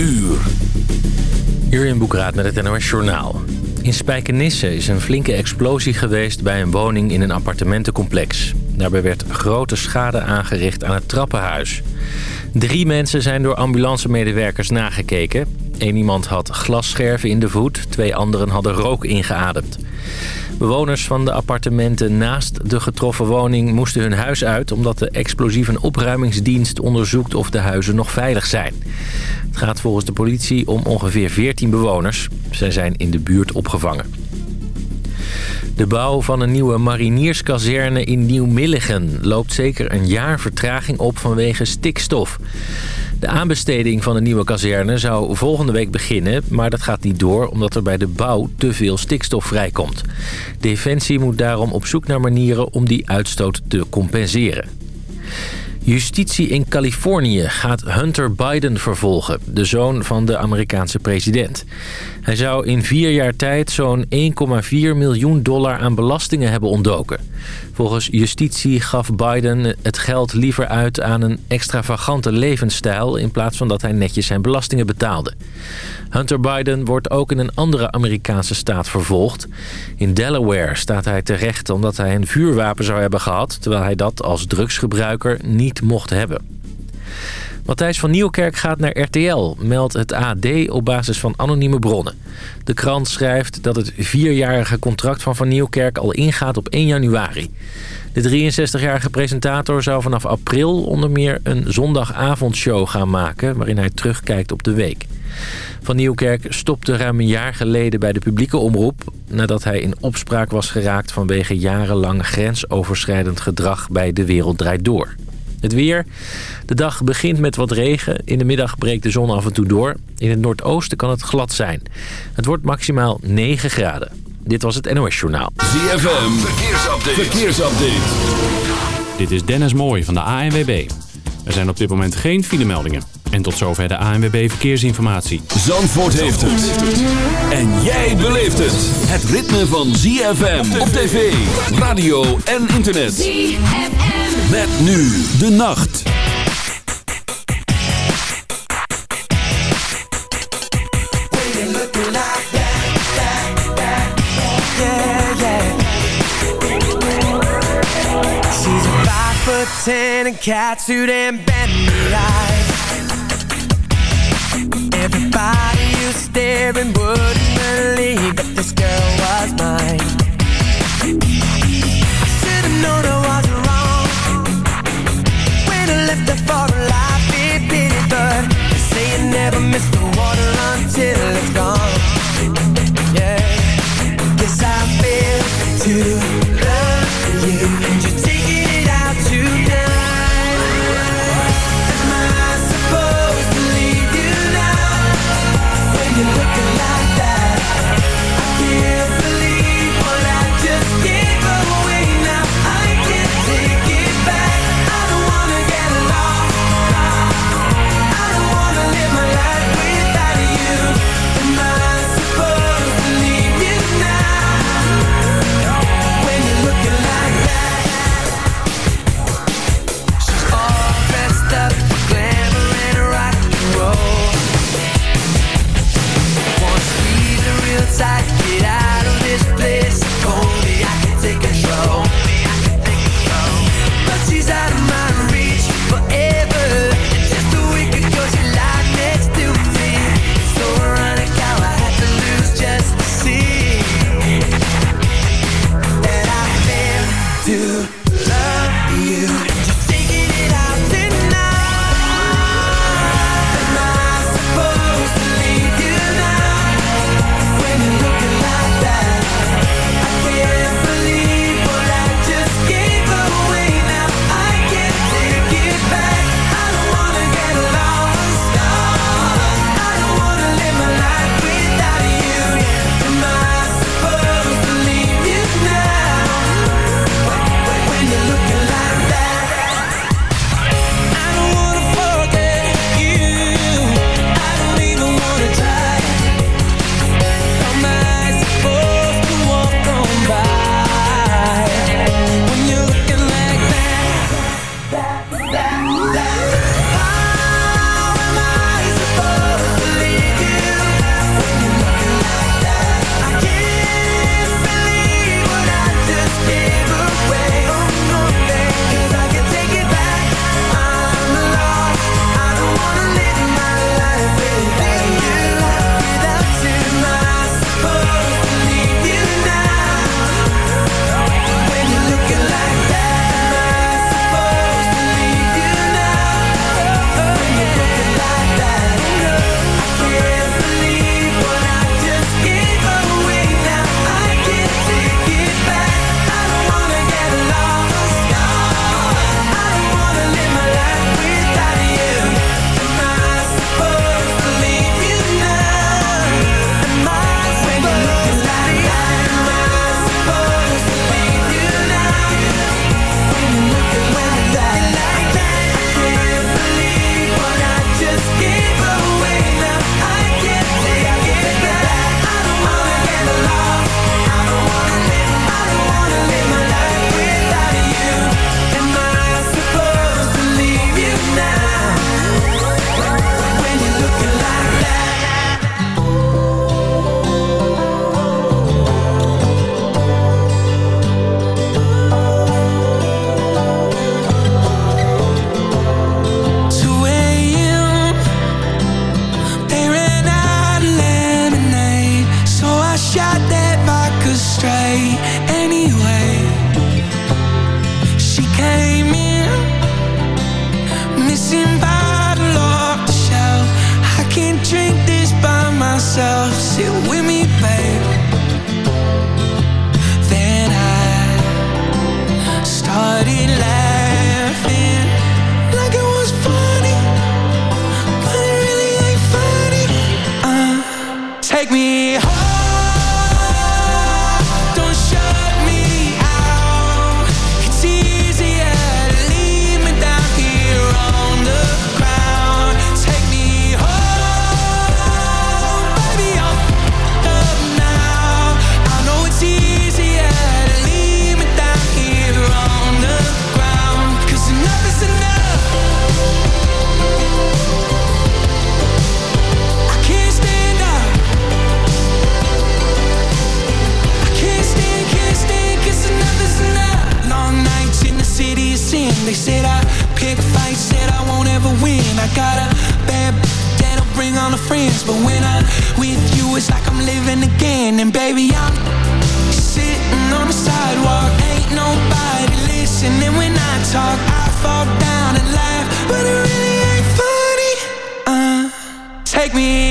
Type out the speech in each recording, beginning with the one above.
Uur. in Boekraat met het NOS Journaal. In Spijkenisse is een flinke explosie geweest bij een woning in een appartementencomplex. Daarbij werd grote schade aangericht aan het trappenhuis. Drie mensen zijn door ambulancemedewerkers nagekeken. Eén iemand had glasscherven in de voet, twee anderen hadden rook ingeademd. Bewoners van de appartementen naast de getroffen woning moesten hun huis uit... omdat de explosieve opruimingsdienst onderzoekt of de huizen nog veilig zijn. Het gaat volgens de politie om ongeveer 14 bewoners. Zij zijn in de buurt opgevangen. De bouw van een nieuwe marinierskazerne in Nieuw-Milligen loopt zeker een jaar vertraging op vanwege stikstof. De aanbesteding van de nieuwe kazerne zou volgende week beginnen... maar dat gaat niet door omdat er bij de bouw te veel stikstof vrijkomt. Defensie moet daarom op zoek naar manieren om die uitstoot te compenseren. Justitie in Californië gaat Hunter Biden vervolgen, de zoon van de Amerikaanse president. Hij zou in vier jaar tijd zo'n 1,4 miljoen dollar aan belastingen hebben ontdoken. Volgens justitie gaf Biden het geld liever uit aan een extravagante levensstijl... in plaats van dat hij netjes zijn belastingen betaalde. Hunter Biden wordt ook in een andere Amerikaanse staat vervolgd. In Delaware staat hij terecht omdat hij een vuurwapen zou hebben gehad... terwijl hij dat als drugsgebruiker niet mocht hebben. Matthijs van Nieuwkerk gaat naar RTL, meldt het AD op basis van anonieme bronnen. De krant schrijft dat het vierjarige contract van Van Nieuwkerk al ingaat op 1 januari. De 63-jarige presentator zou vanaf april onder meer een zondagavondshow gaan maken... waarin hij terugkijkt op de week. Van Nieuwkerk stopte ruim een jaar geleden bij de publieke omroep... nadat hij in opspraak was geraakt vanwege jarenlang grensoverschrijdend gedrag bij De Wereld Draait Door. Het weer. De dag begint met wat regen. In de middag breekt de zon af en toe door. In het noordoosten kan het glad zijn. Het wordt maximaal 9 graden. Dit was het NOS Journaal. ZFM. Verkeersupdate. Verkeersupdate. Dit is Dennis Mooij van de ANWB. Er zijn op dit moment geen filemeldingen. En tot zover de ANWB Verkeersinformatie. Zandvoort heeft het. En jij beleeft het. Het ritme van ZFM op tv, radio en internet. ZFM. Met nu de nacht. and Everybody staring believe That this girl was mine never miss the water until it's gone and baby I'm sitting on the sidewalk Ain't nobody listening when I talk I fall down and laugh But it really ain't funny uh, Take me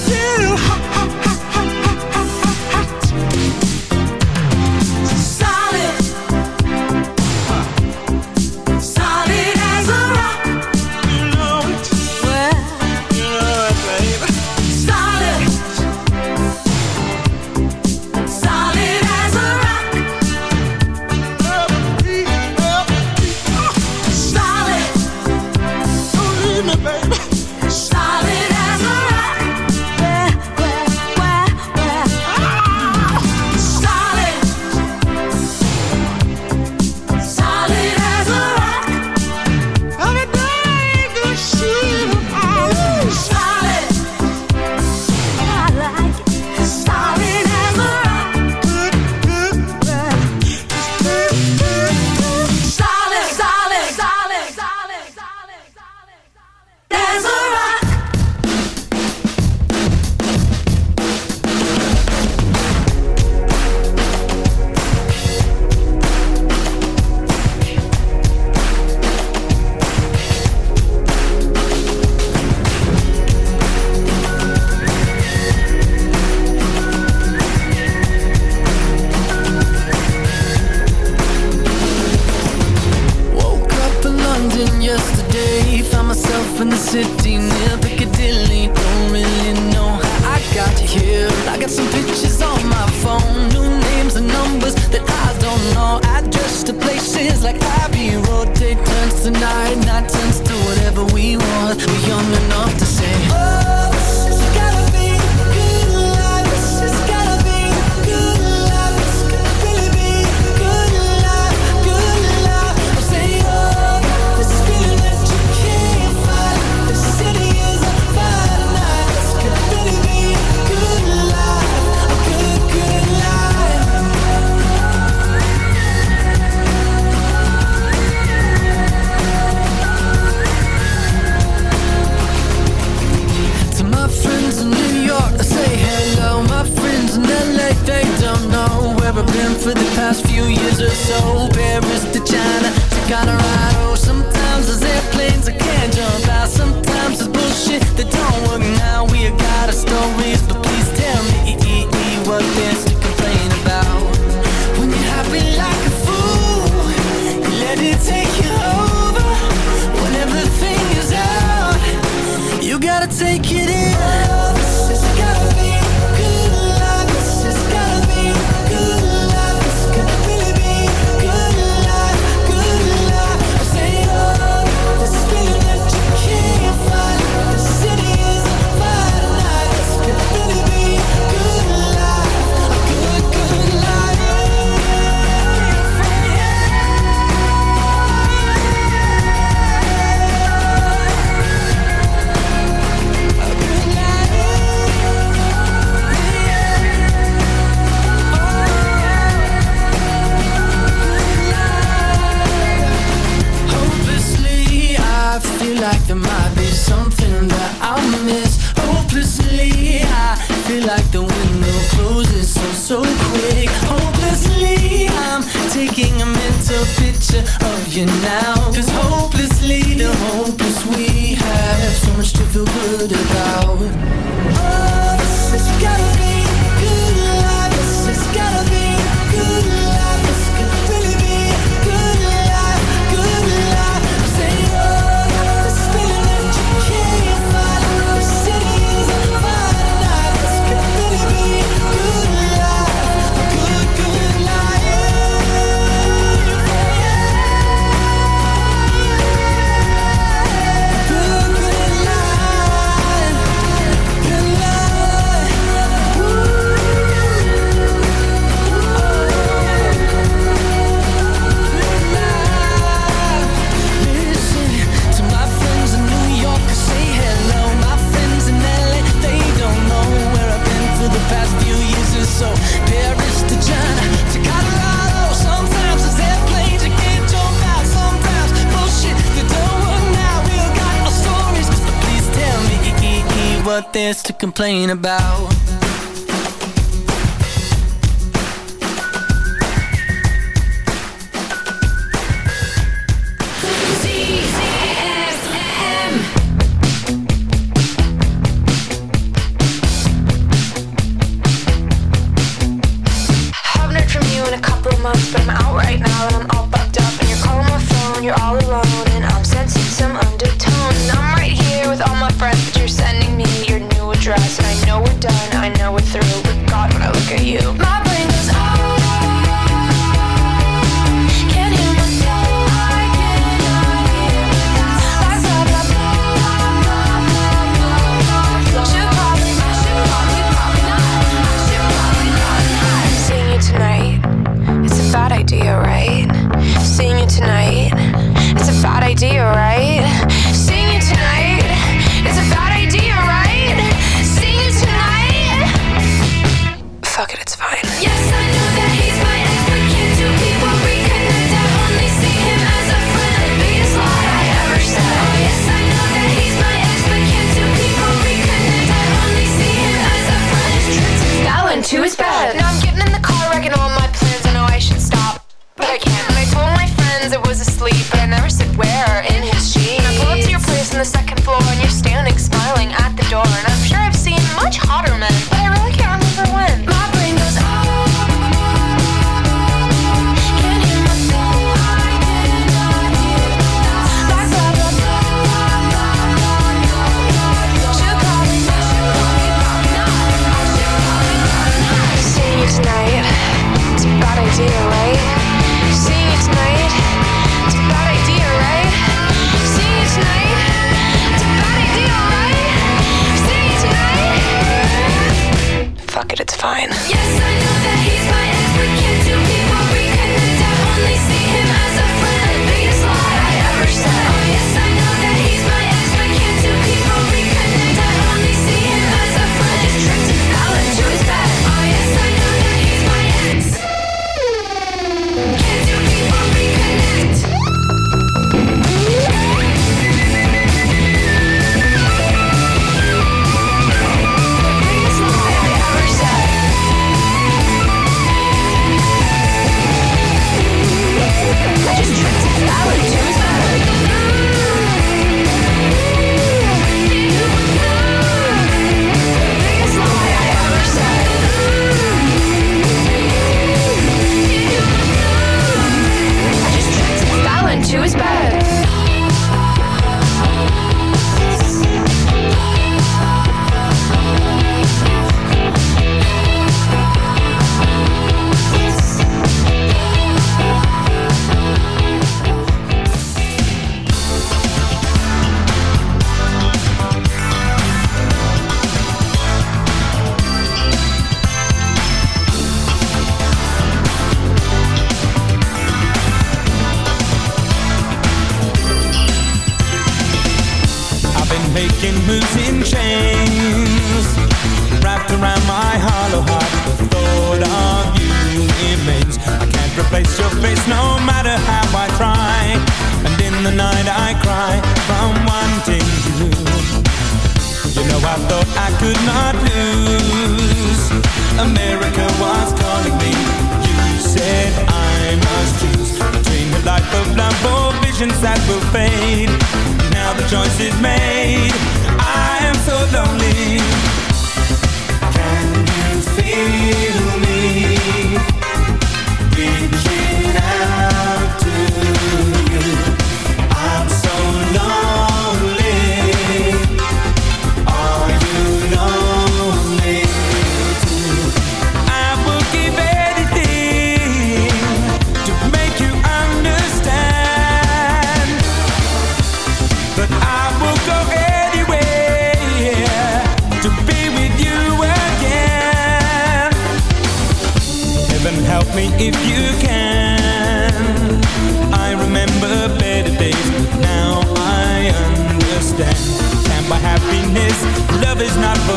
still hot. now. Oh, this has gotta be. complain about right? Seeing you tonight, it's a bad idea, right? Seeing you tonight, it's a bad idea, right? Seeing you tonight, fuck it, it's you fine.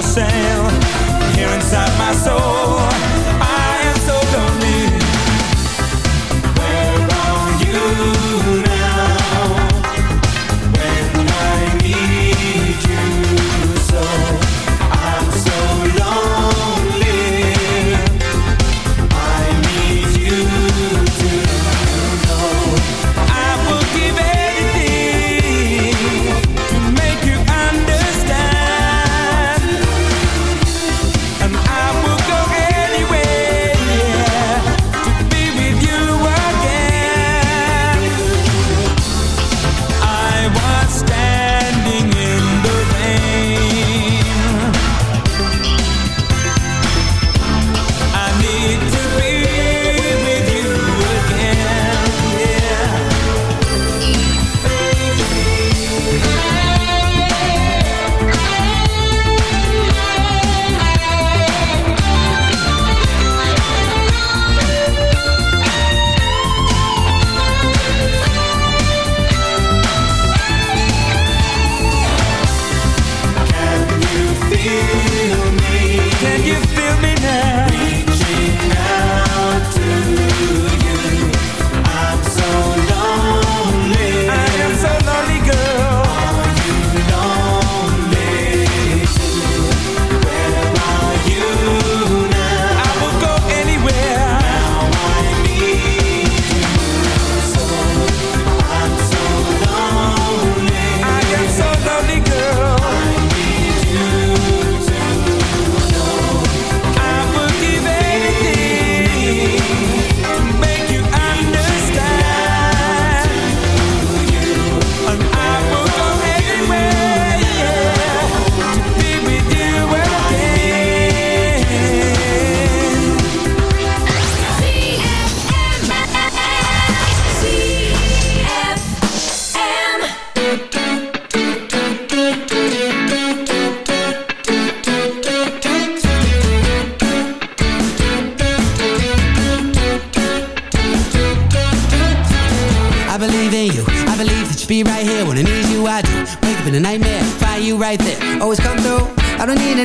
for here inside my soul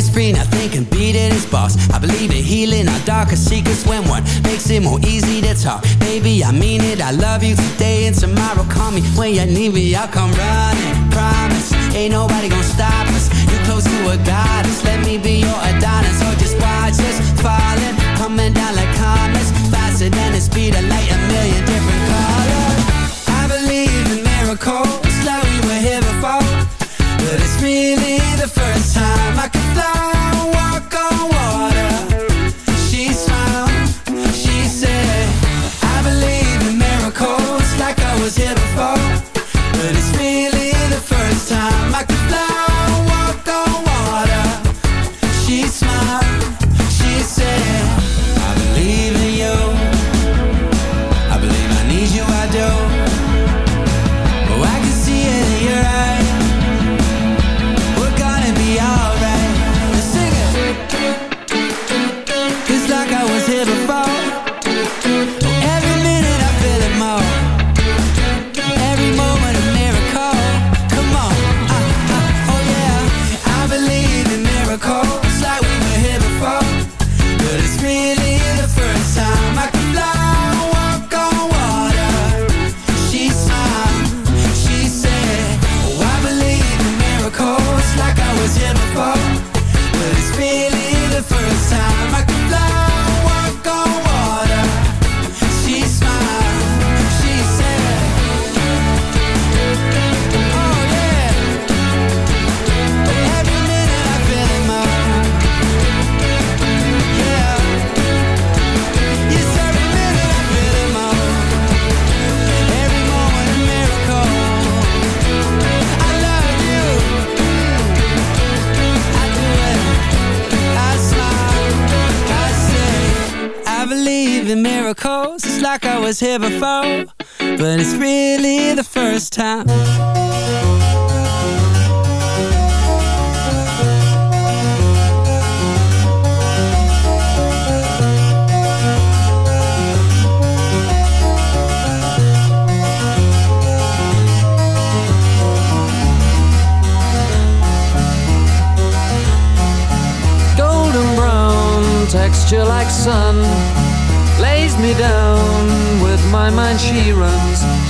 is free, nothing can beat it, it's boss I believe in healing our darkest secrets when one makes it more easy to talk Baby, I mean it, I love you today and tomorrow Call me when you need me, I'll come running, promise Ain't nobody gonna stop us, you're close to a goddess Let me be your really the first time texture like sun lays me down with my mind she runs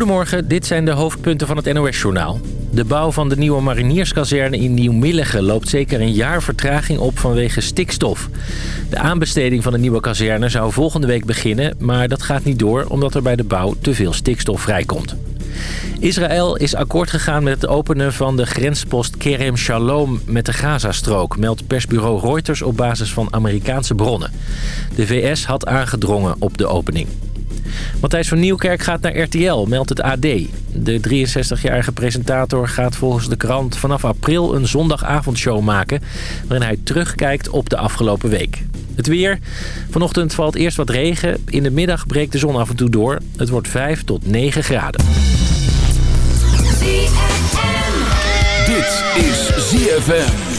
Goedemorgen, dit zijn de hoofdpunten van het NOS-journaal. De bouw van de nieuwe marinierskazerne in Nieuw-Milligen loopt zeker een jaar vertraging op vanwege stikstof. De aanbesteding van de nieuwe kazerne zou volgende week beginnen, maar dat gaat niet door omdat er bij de bouw te veel stikstof vrijkomt. Israël is akkoord gegaan met het openen van de grenspost Kerem Shalom met de Gazastrook, meldt persbureau Reuters op basis van Amerikaanse bronnen. De VS had aangedrongen op de opening. Matthijs van Nieuwkerk gaat naar RTL, meldt het AD. De 63-jarige presentator gaat volgens de krant vanaf april een zondagavondshow maken... waarin hij terugkijkt op de afgelopen week. Het weer. Vanochtend valt eerst wat regen. In de middag breekt de zon af en toe door. Het wordt 5 tot 9 graden. Dit is ZFM.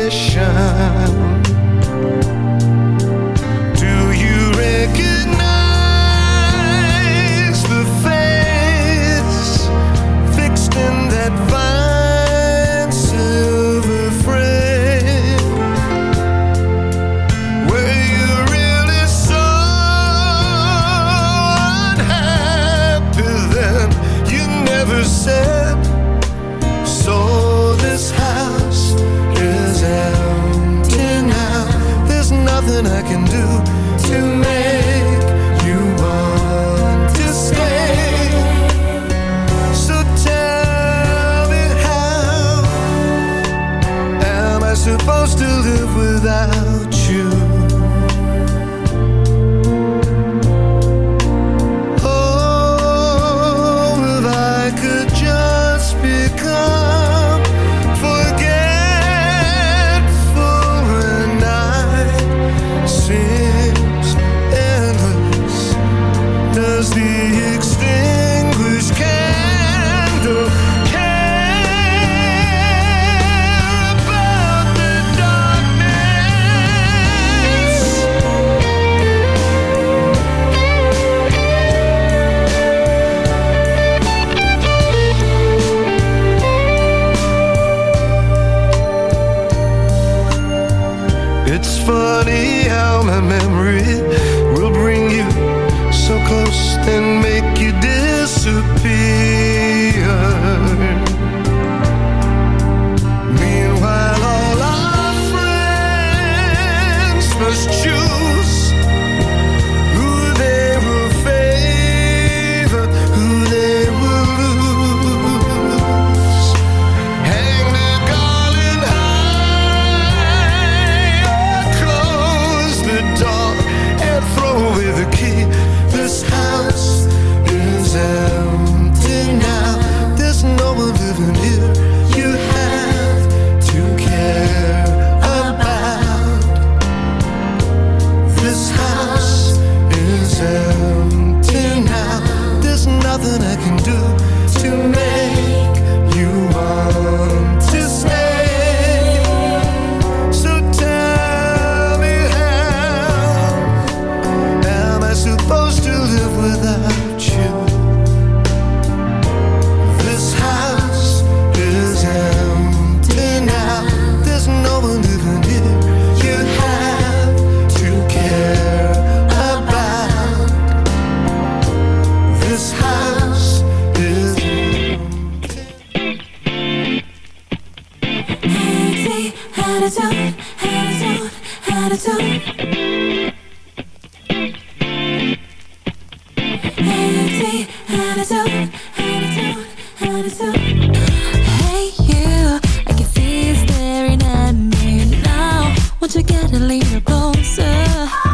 ocean Won't you get a little closer?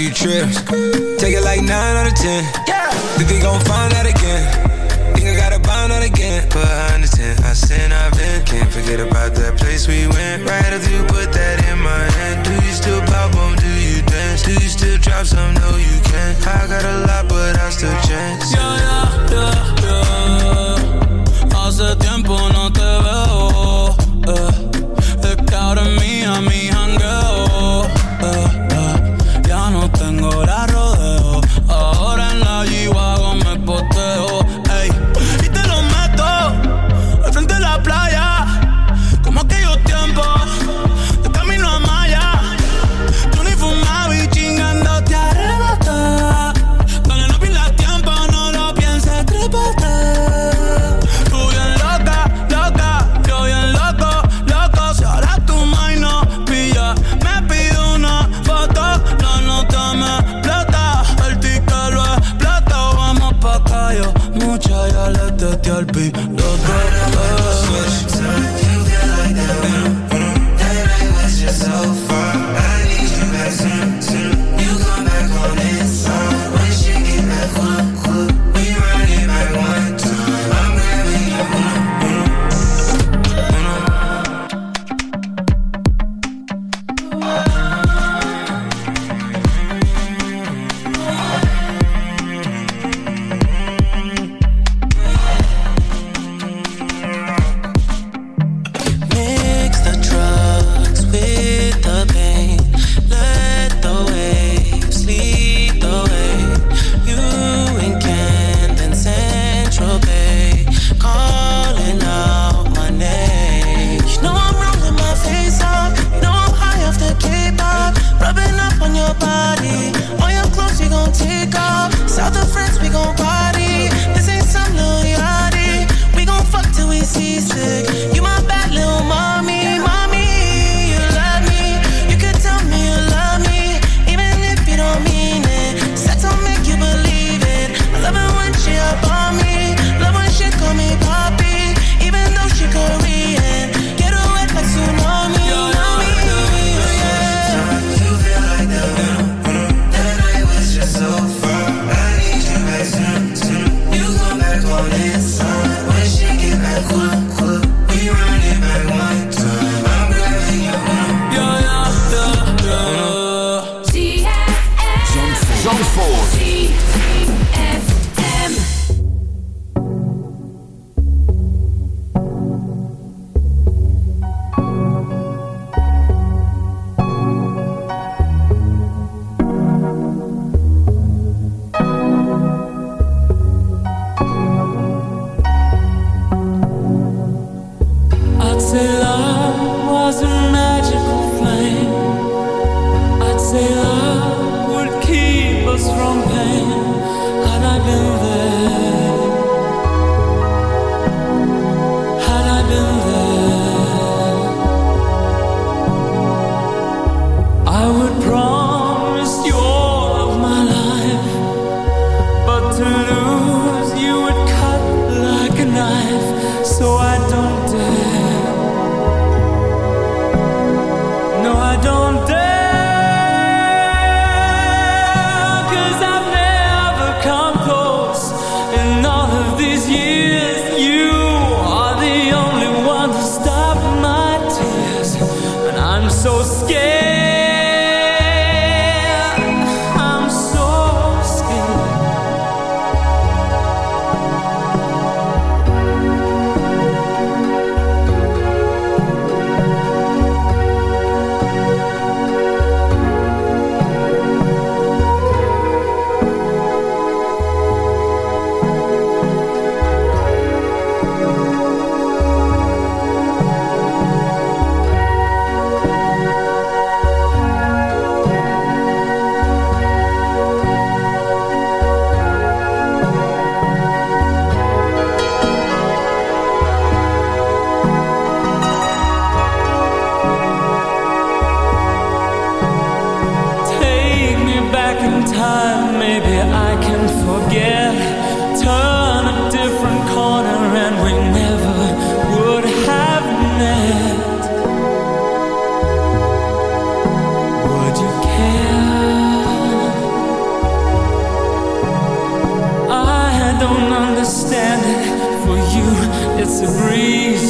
few trips. Take it like nine out of ten. Yeah. Think they gon' find out again. Think I gotta bond out again. But I understand, I sin, I've been. Can't forget about that place we went. Right after you put that in my hand. Do you still pop on? Do you dance? Do you still drop some? No, you can't. I got a lot, but I still chance. Yeah, yeah, yeah, yeah. a breeze